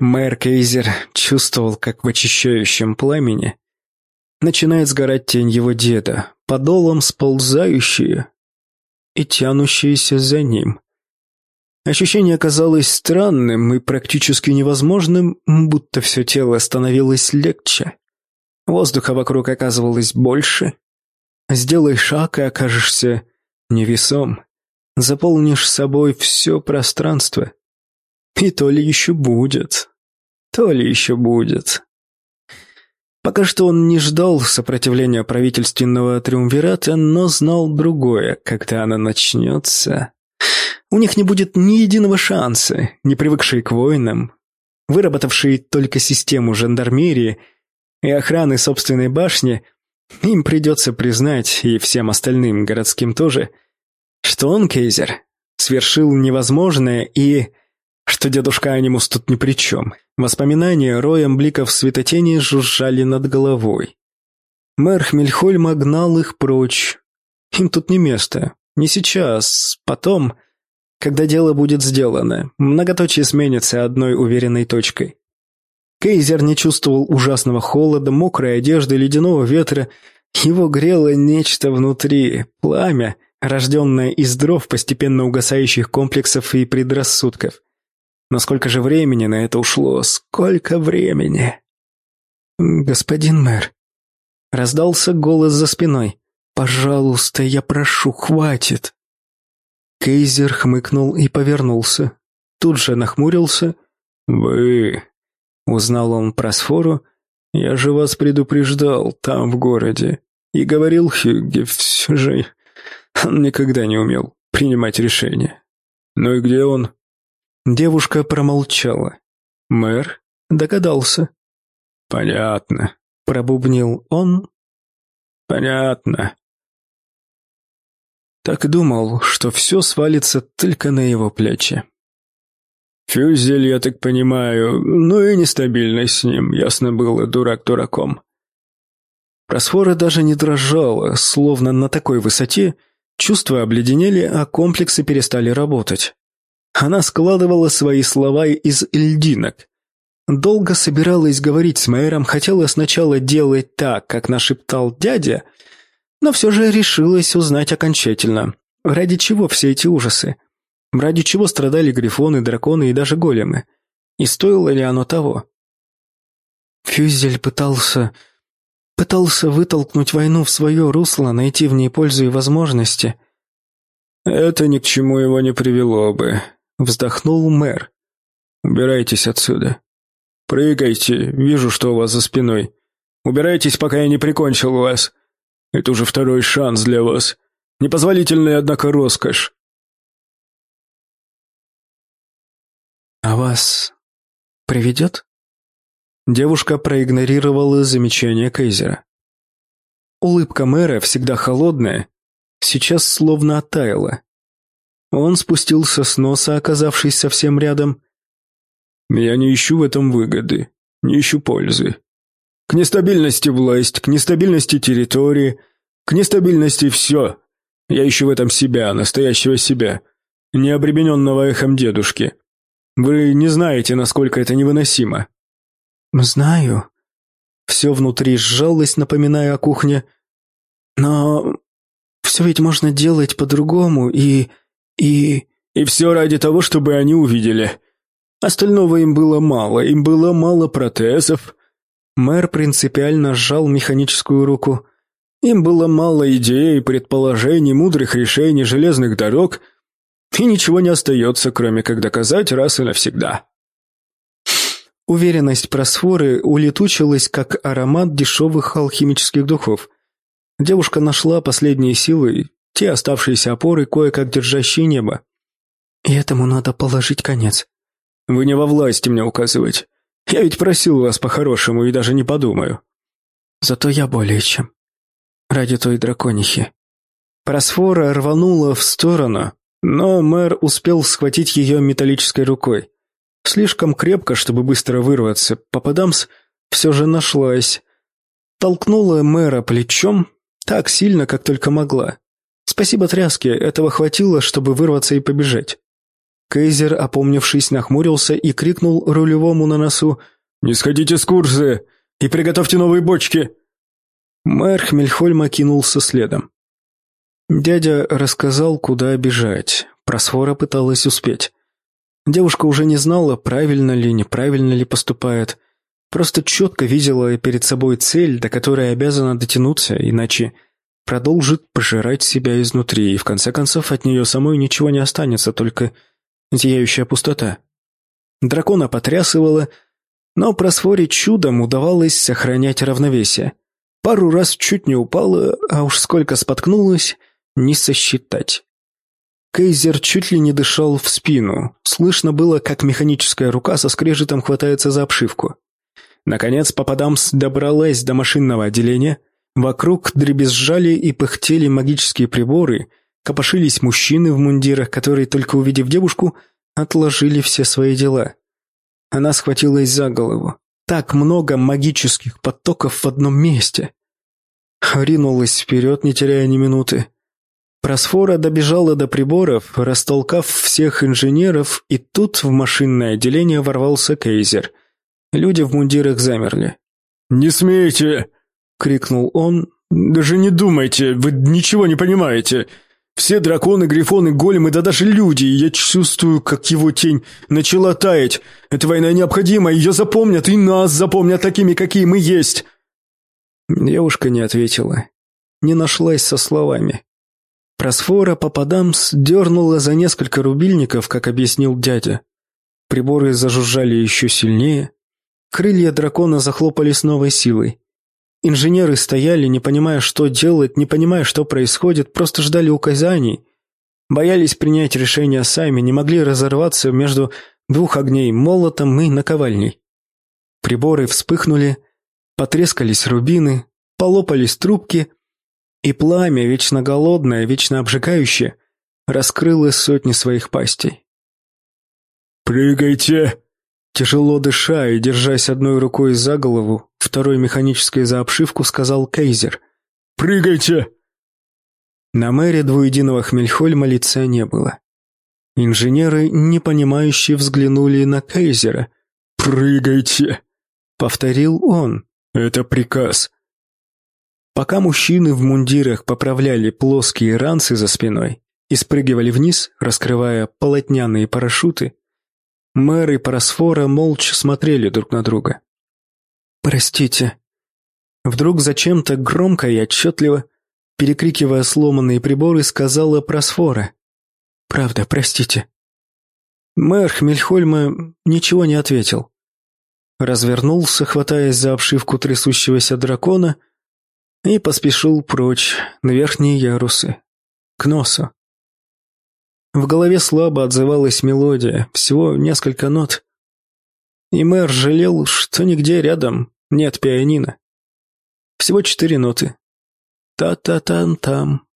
Мэр Кейзер чувствовал, как в очищающем пламени начинает сгорать тень его деда, подолом сползающие и тянущиеся за ним. Ощущение казалось странным и практически невозможным, будто все тело становилось легче. Воздуха вокруг оказывалось больше. Сделай шаг и окажешься невесом. Заполнишь собой все пространство. И то ли еще будет, то ли еще будет. Пока что он не ждал сопротивления правительственного триумвирата, но знал другое, когда она начнется. У них не будет ни единого шанса, не привыкшие к войнам, выработавшие только систему жандармерии и охраны собственной башни, им придется признать, и всем остальным городским тоже, что он, Кейзер, свершил невозможное и что дедушка Анимус тут ни при чем. Воспоминания роем бликов светотени жужжали над головой. Мэр Хмельхольма гнал их прочь. Им тут не место. Не сейчас, потом, когда дело будет сделано. Многоточие сменится одной уверенной точкой. Кейзер не чувствовал ужасного холода, мокрой одежды, ледяного ветра. Его грело нечто внутри, пламя, рожденное из дров постепенно угасающих комплексов и предрассудков. Но сколько же времени на это ушло? Сколько времени? Господин мэр, раздался голос за спиной. Пожалуйста, я прошу, хватит. Кейзер хмыкнул и повернулся. Тут же нахмурился. Вы, узнал он про сфору. Я же вас предупреждал там в городе и говорил Хюгге, все же он никогда не умел принимать решения. Ну и где он? Девушка промолчала. Мэр догадался. «Понятно», — пробубнил он. «Понятно». Так думал, что все свалится только на его плечи. Фюзель, я так понимаю, ну и нестабильность с ним, ясно было, дурак дураком. Просфора даже не дрожала, словно на такой высоте чувства обледенели, а комплексы перестали работать. Она складывала свои слова из льдинок. Долго собиралась говорить с мэром, хотела сначала делать так, как нашептал дядя, но все же решилась узнать окончательно. Ради чего все эти ужасы? Ради чего страдали грифоны, драконы и даже големы? И стоило ли оно того? Фюзель пытался... пытался вытолкнуть войну в свое русло, найти в ней пользу и возможности. Это ни к чему его не привело бы, Вздохнул мэр. «Убирайтесь отсюда. Прыгайте, вижу, что у вас за спиной. Убирайтесь, пока я не прикончил вас. Это уже второй шанс для вас. Непозволительная, однако, роскошь». «А вас приведет?» Девушка проигнорировала замечание Кейзера. Улыбка мэра, всегда холодная, сейчас словно оттаяла. Он спустился с носа, оказавшись совсем рядом. «Я не ищу в этом выгоды, не ищу пользы. К нестабильности власть, к нестабильности территории, к нестабильности все. Я ищу в этом себя, настоящего себя, не обремененного эхом дедушки. Вы не знаете, насколько это невыносимо». «Знаю». Все внутри сжалось, напоминая о кухне. «Но все ведь можно делать по-другому, и...» И... И все ради того, чтобы они увидели. Остального им было мало, им было мало протезов. Мэр принципиально сжал механическую руку. Им было мало идей, предположений, мудрых решений, железных дорог. И ничего не остается, кроме как доказать раз и навсегда. Уверенность просфоры улетучилась, как аромат дешевых алхимических духов. Девушка нашла последние силы те оставшиеся опоры, кое-как держащие небо. И этому надо положить конец. Вы не во власти мне указывать. Я ведь просил вас по-хорошему и даже не подумаю. Зато я более чем. Ради той драконихи. Просфора рванула в сторону, но мэр успел схватить ее металлической рукой. Слишком крепко, чтобы быстро вырваться. Попадамс все же нашлась. Толкнула мэра плечом так сильно, как только могла. Спасибо тряске, этого хватило, чтобы вырваться и побежать. Кейзер, опомнившись, нахмурился и крикнул рулевому на носу «Не сходите с курса и приготовьте новые бочки!» Мэр Хмельхольма кинулся следом. Дядя рассказал, куда бежать. Просфора пыталась успеть. Девушка уже не знала, правильно ли, неправильно ли поступает. Просто четко видела перед собой цель, до которой обязана дотянуться, иначе продолжит пожирать себя изнутри, и в конце концов от нее самой ничего не останется, только зияющая пустота. Дракона потрясывала, но просфоре чудом удавалось сохранять равновесие. Пару раз чуть не упала, а уж сколько споткнулась, не сосчитать. Кейзер чуть ли не дышал в спину. Слышно было, как механическая рука со скрежетом хватается за обшивку. Наконец Пападамс добралась до машинного отделения. Вокруг дребезжали и пыхтели магические приборы, копошились мужчины в мундирах, которые, только увидев девушку, отложили все свои дела. Она схватилась за голову. Так много магических потоков в одном месте. Ринулась вперед, не теряя ни минуты. Просфора добежала до приборов, растолкав всех инженеров, и тут в машинное отделение ворвался Кейзер. Люди в мундирах замерли. «Не смейте!» — крикнул он. «Даже не думайте, вы ничего не понимаете. Все драконы, грифоны, големы, да даже люди, я чувствую, как его тень начала таять. Эта война необходима, ее запомнят, и нас запомнят такими, какие мы есть!» Девушка не ответила, не нашлась со словами. Просфора Пападамс дернула за несколько рубильников, как объяснил дядя. Приборы зажужжали еще сильнее. Крылья дракона захлопали с новой силой. Инженеры стояли, не понимая, что делать, не понимая, что происходит, просто ждали указаний. Боялись принять решение сами, не могли разорваться между двух огней, молотом и наковальней. Приборы вспыхнули, потрескались рубины, полопались трубки, и пламя, вечно голодное, вечно обжигающее, раскрыло сотни своих пастей. «Прыгайте!» Тяжело дыша и держась одной рукой за голову, второй механической за обшивку, сказал Кейзер. «Прыгайте!» На мэре двуединого Хмельхольма лица не было. Инженеры, непонимающе взглянули на Кейзера. «Прыгайте!» — повторил он. «Это приказ. Пока мужчины в мундирах поправляли плоские ранцы за спиной и спрыгивали вниз, раскрывая полотняные парашюты, мэр и Парасфора молча смотрели друг на друга. «Простите». Вдруг зачем-то громко и отчетливо, перекрикивая сломанные приборы, сказала Просфора. «Правда, простите». Мэр Хмельхольма ничего не ответил. Развернулся, хватаясь за обшивку трясущегося дракона, и поспешил прочь, на верхние ярусы, к носу. В голове слабо отзывалась мелодия, всего несколько нот. И мэр жалел, что нигде рядом нет пианино. Всего четыре ноты. Та-та-тан-там,